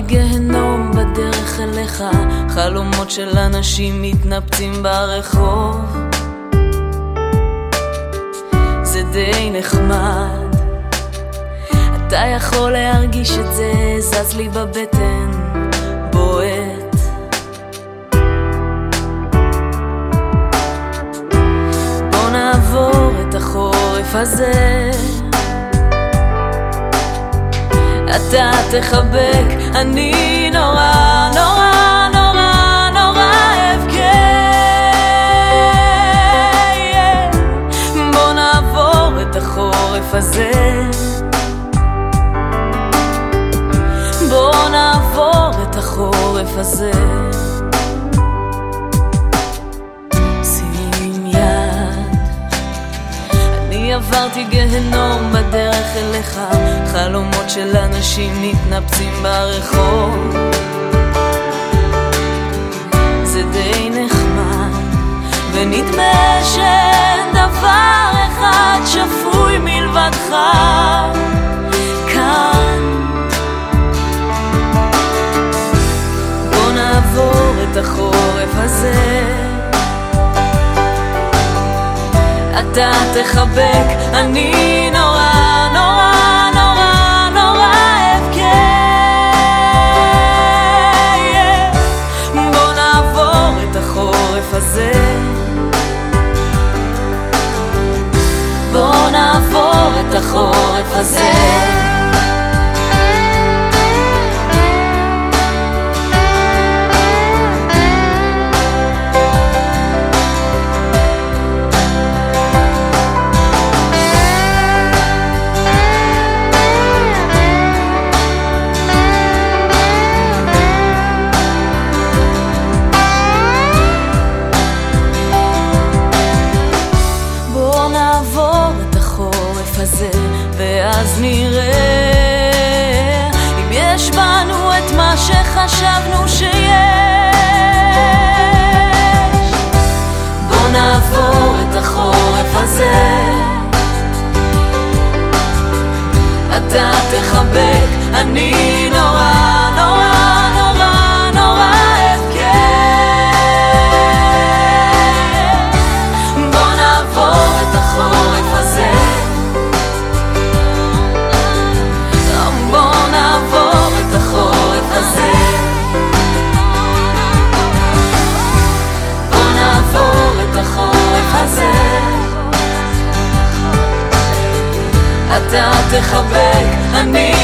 עברתי גיהנום בדרך אליך, חלומות של אנשים מתנפצים ברחוב. זה די נחמד, אתה יכול להרגיש את זה, זז לי בבטן, בועט. בוא נעבור את החורף הזה. אתה תחבק, אני נורא נורא נורא נורא אבכה. בוא נעבור את החורף הזה. בוא נעבור את החורף הזה. עברתי גיהנום בדרך אליך, חלומות של אנשים מתנפצים ברחוב. זה די נחמד, ונדמה שאין דבר אחד שפוי מלבדך אתה תחבק, אני נורא נורא נורא נורא אבכה. בוא נעבור את החורף הזה. בוא נעבור את החורף נראה אם יש בנו את מה שחשבנו שיש. בוא נעבור את החורף הזה. אתה תחבק, אני נורא אתה תחבק, אני